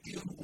que Dios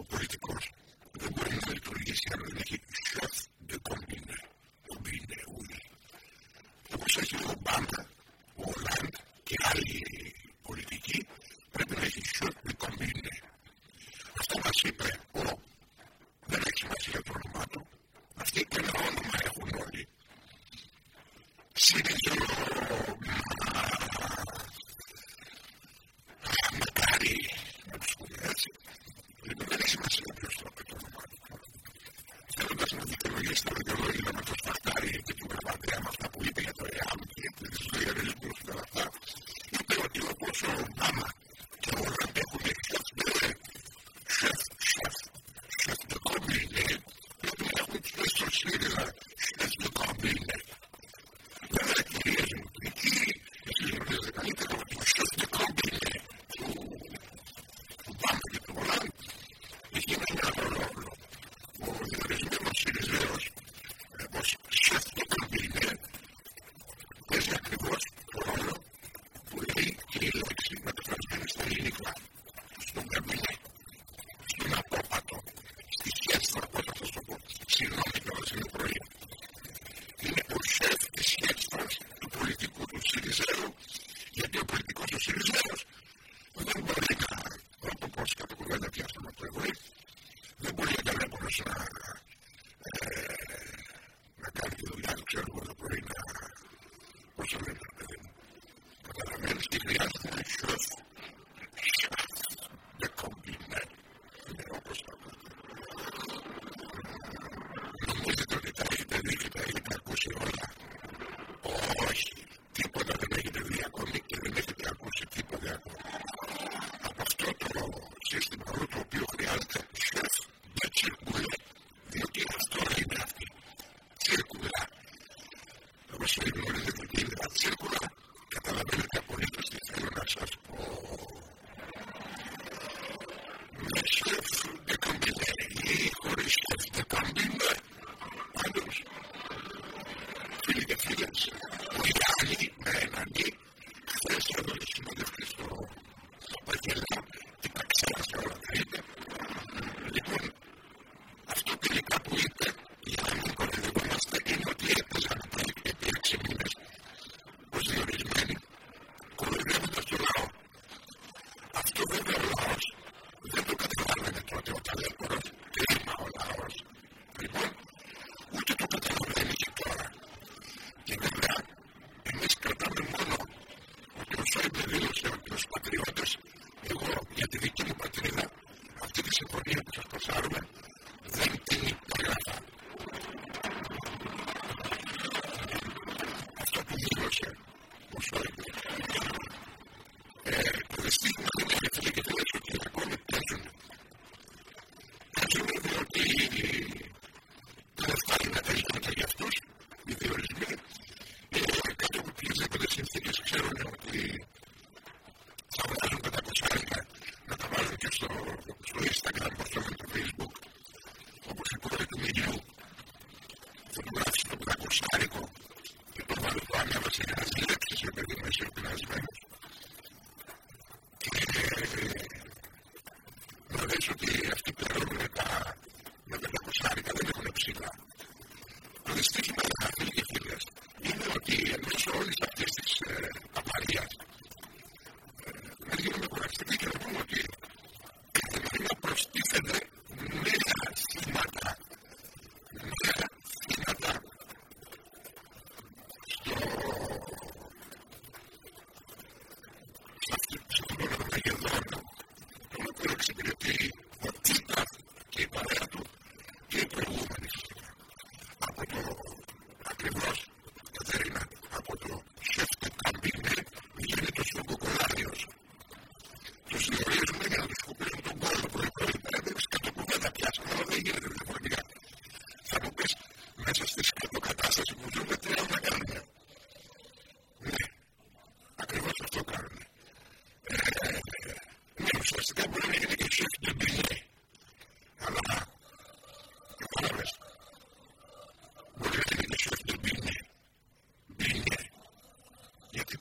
ο πολιτικός δεν μπορεί να λειτουργήσει αν δεν έχει funcionario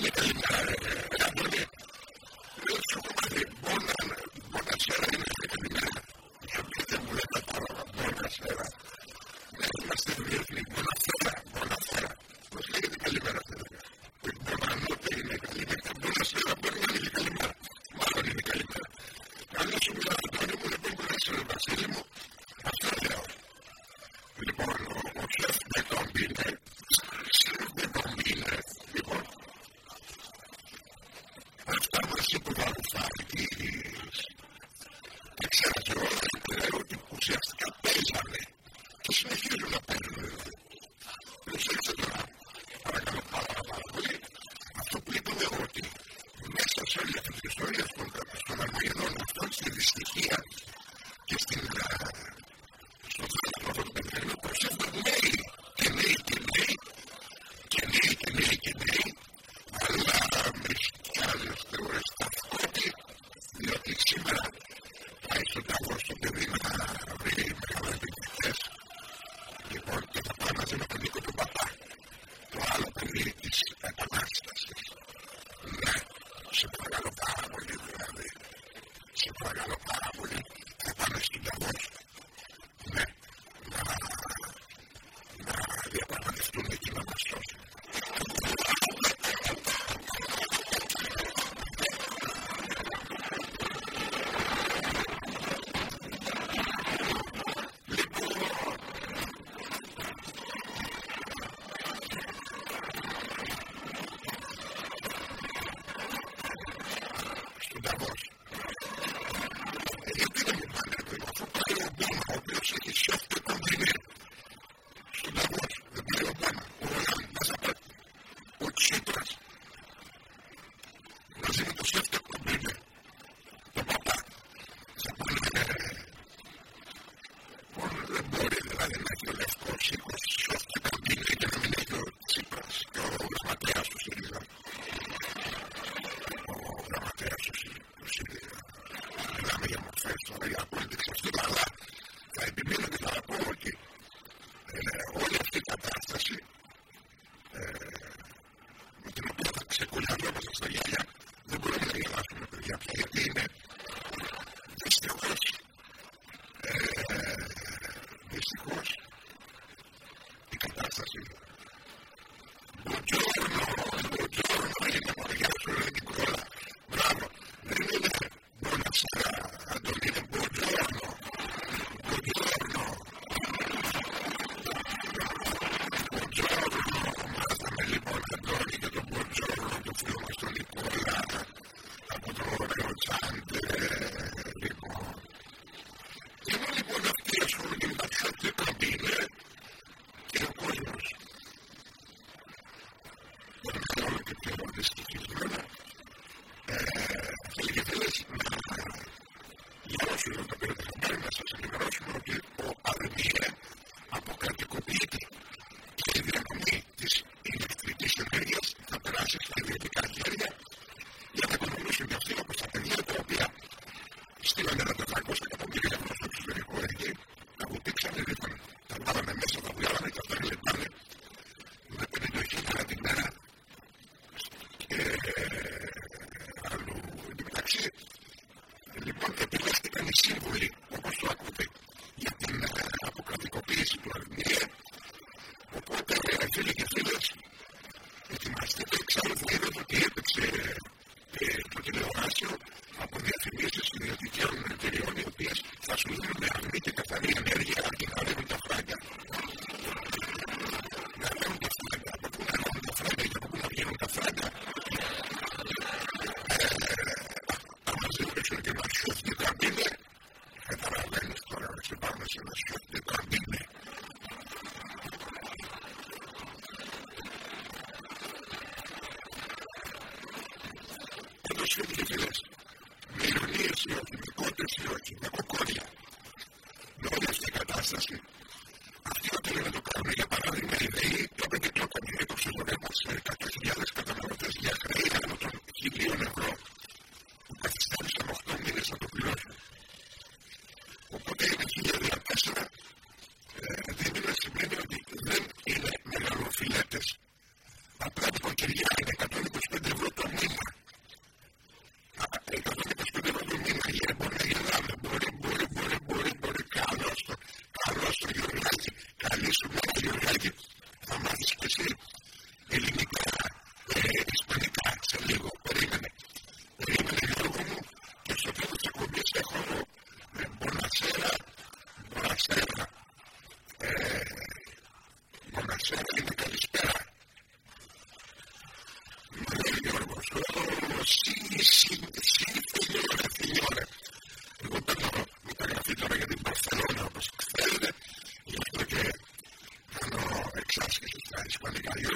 really matter シンプル。going to give you σε πανηγύρι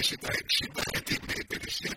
έχει τα 60 έτοιμη υπηρεσία,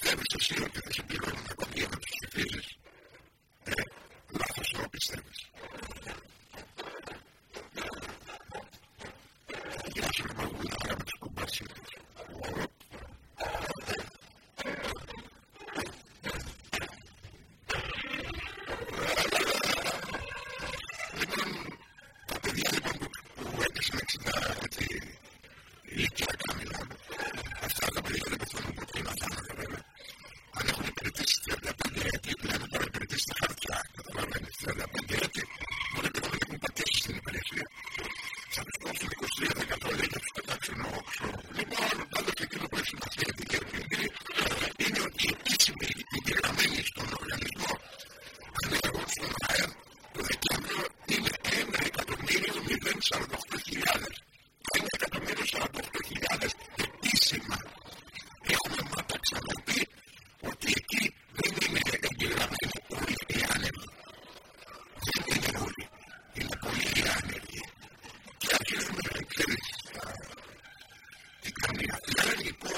θα σε συλλαμβάνω, θα σου λένε λαδό, πλήρωσε φορά τη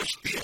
los.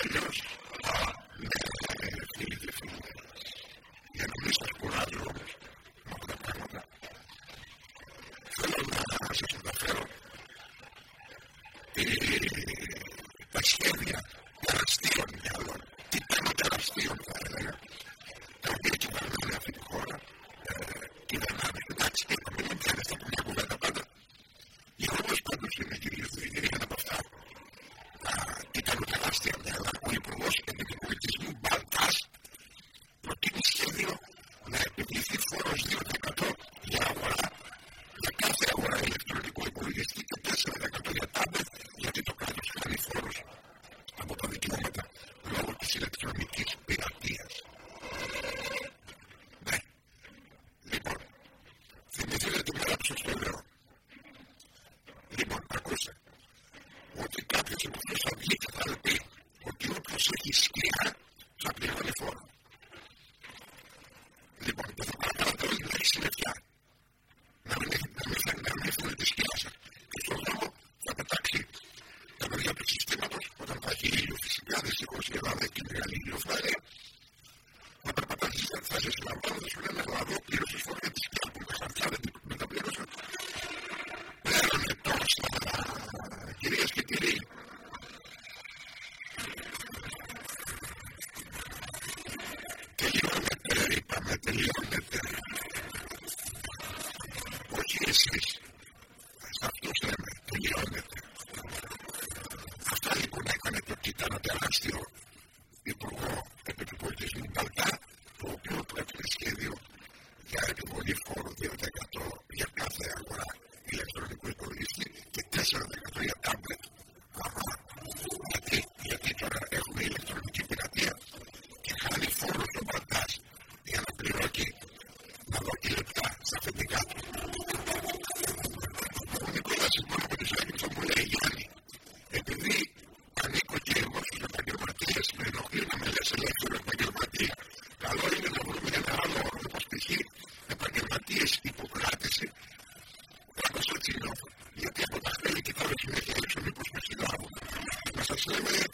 Amen.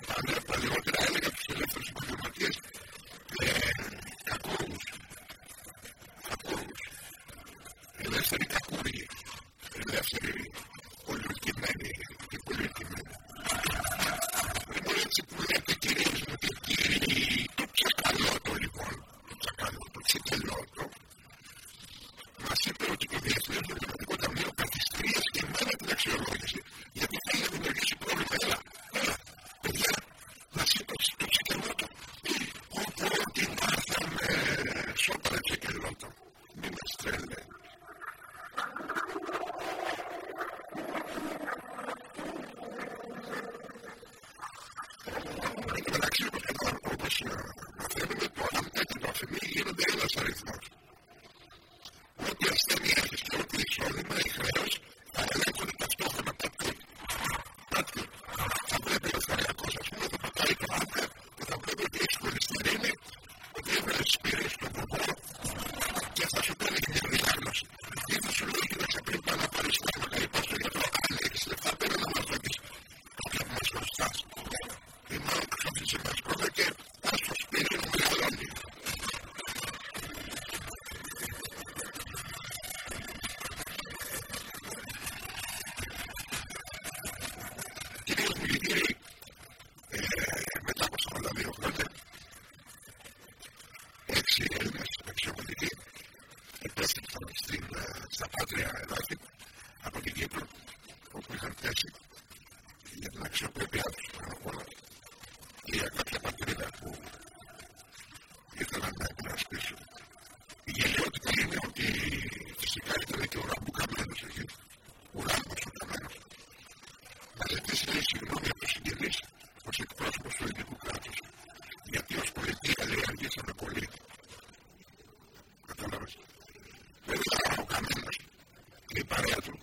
pareja al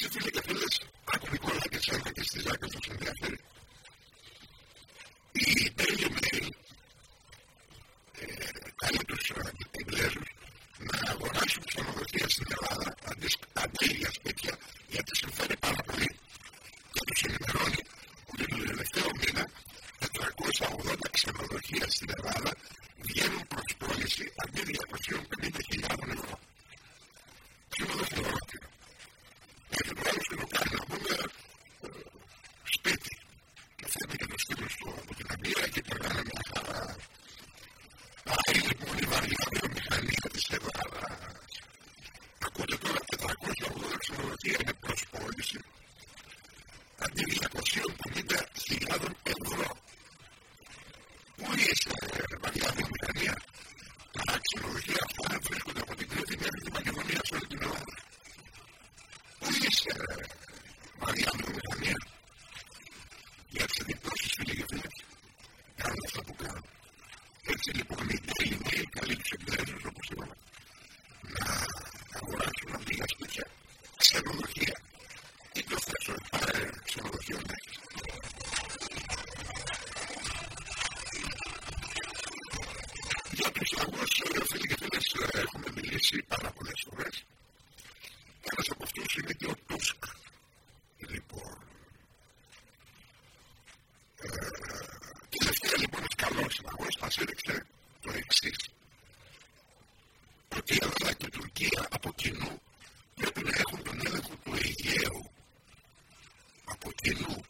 Gracias, Felipe Pérez. εξέλιξε το εξής. Ότι η Ελλάδα και η Τουρκία από κοινού πρέπει να έχουν τον έλεγχο του Αιγαίου. Από κοινού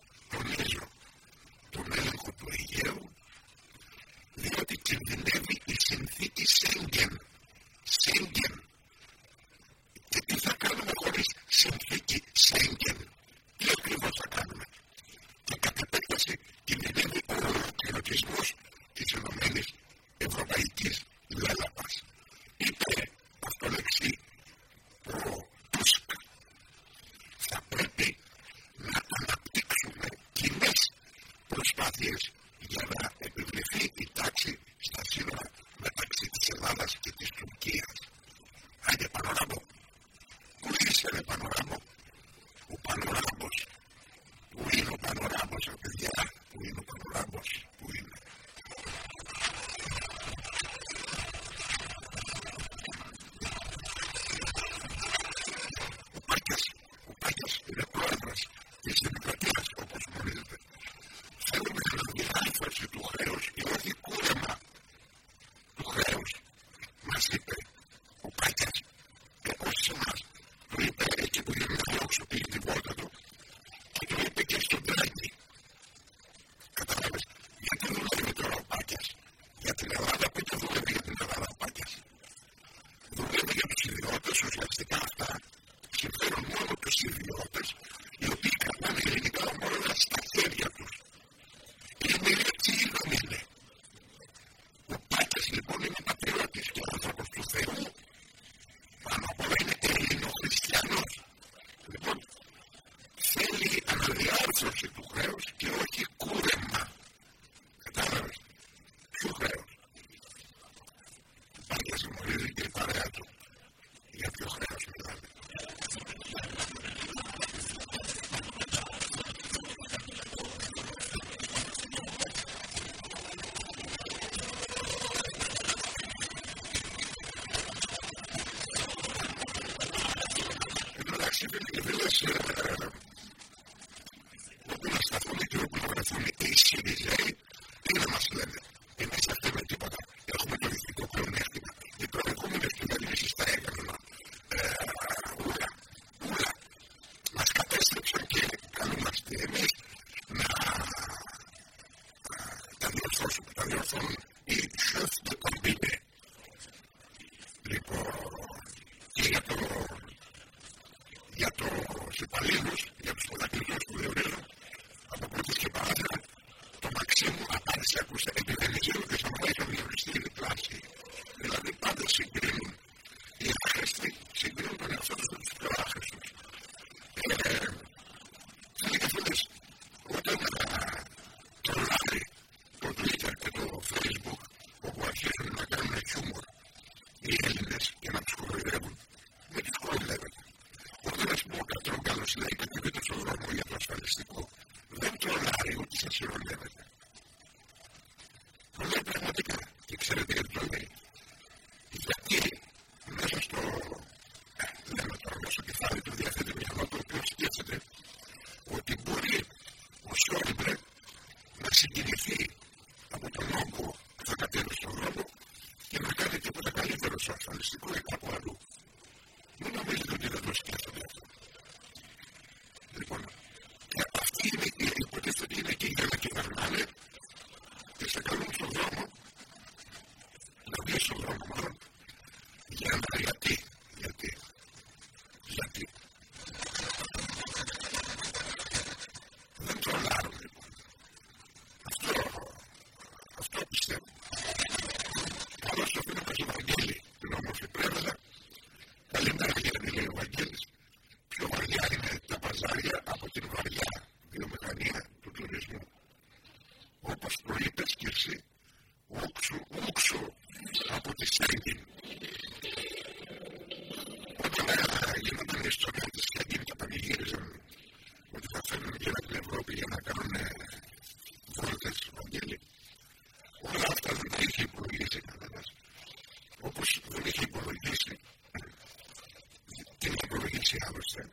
Sure.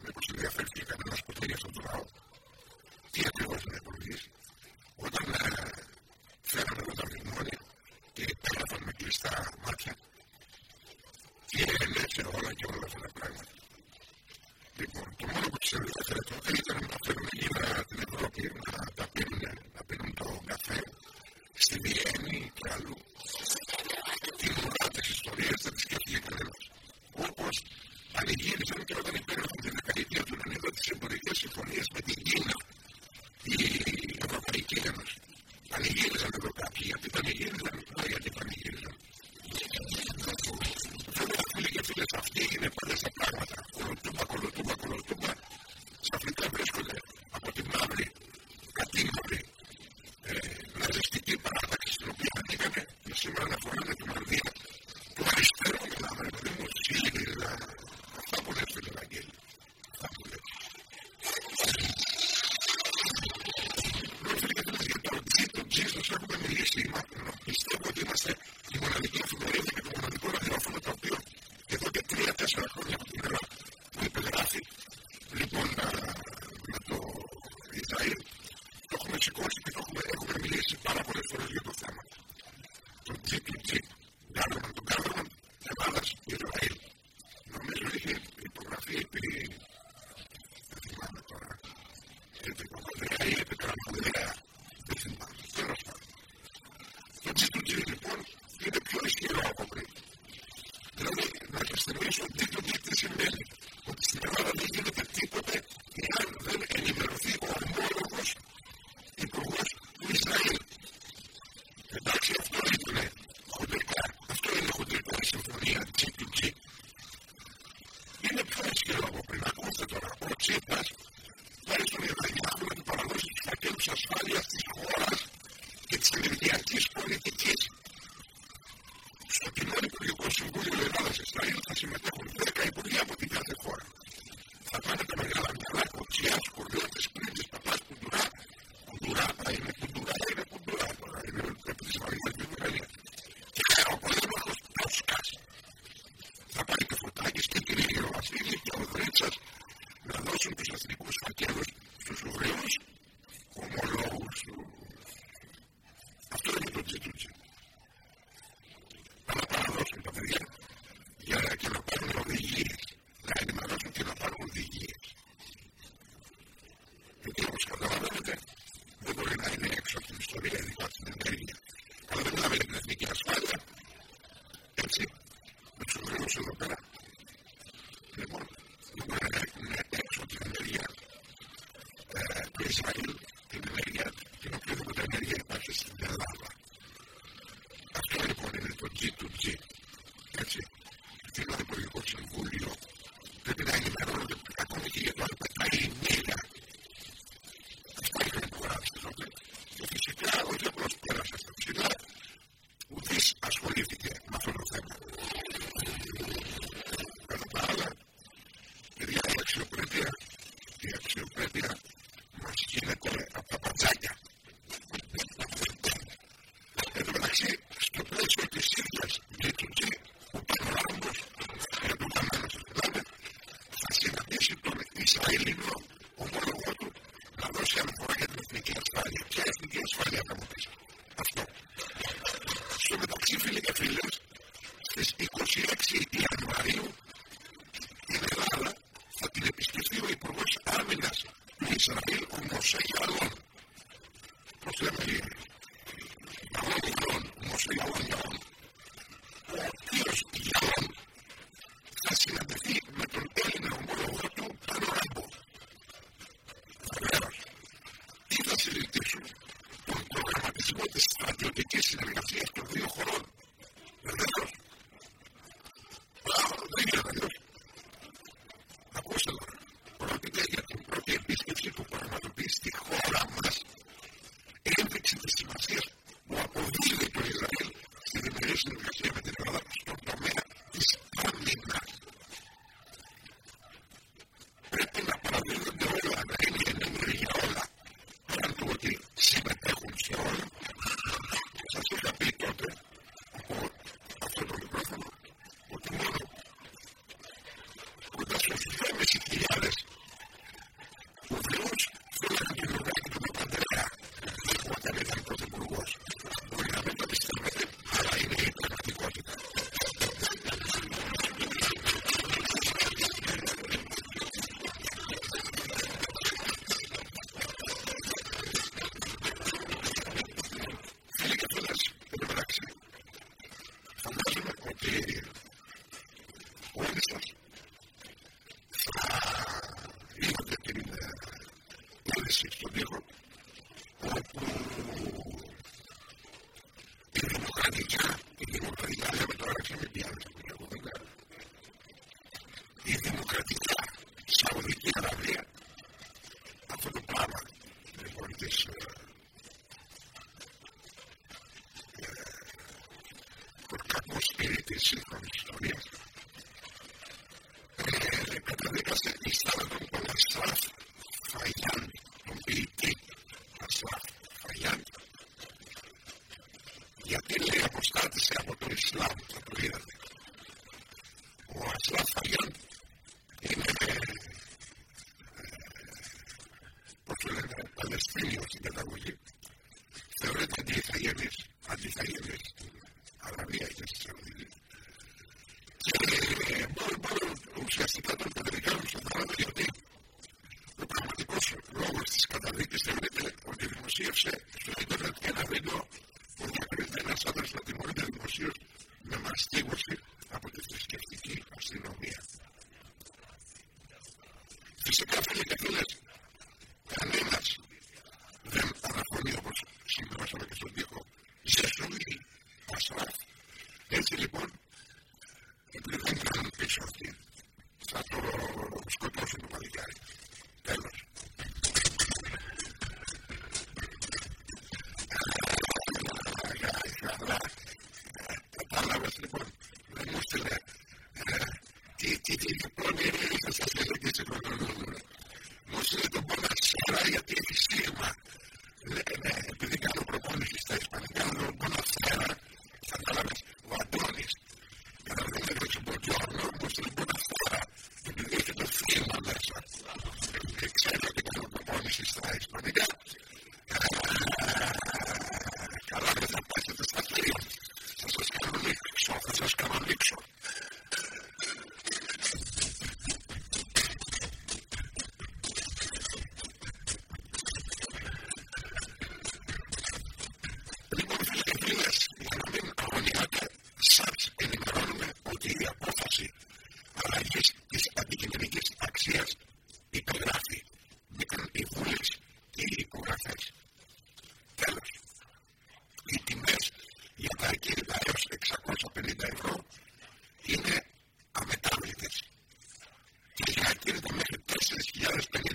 interesting.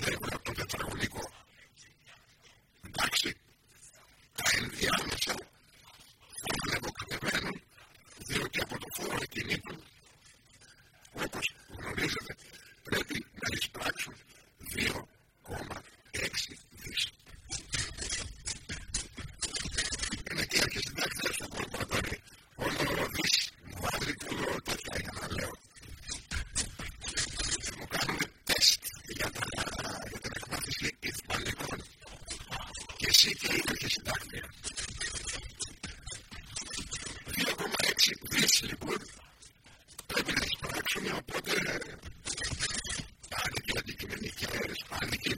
Οπότε, αν και αντικειμενικέ, πάνε και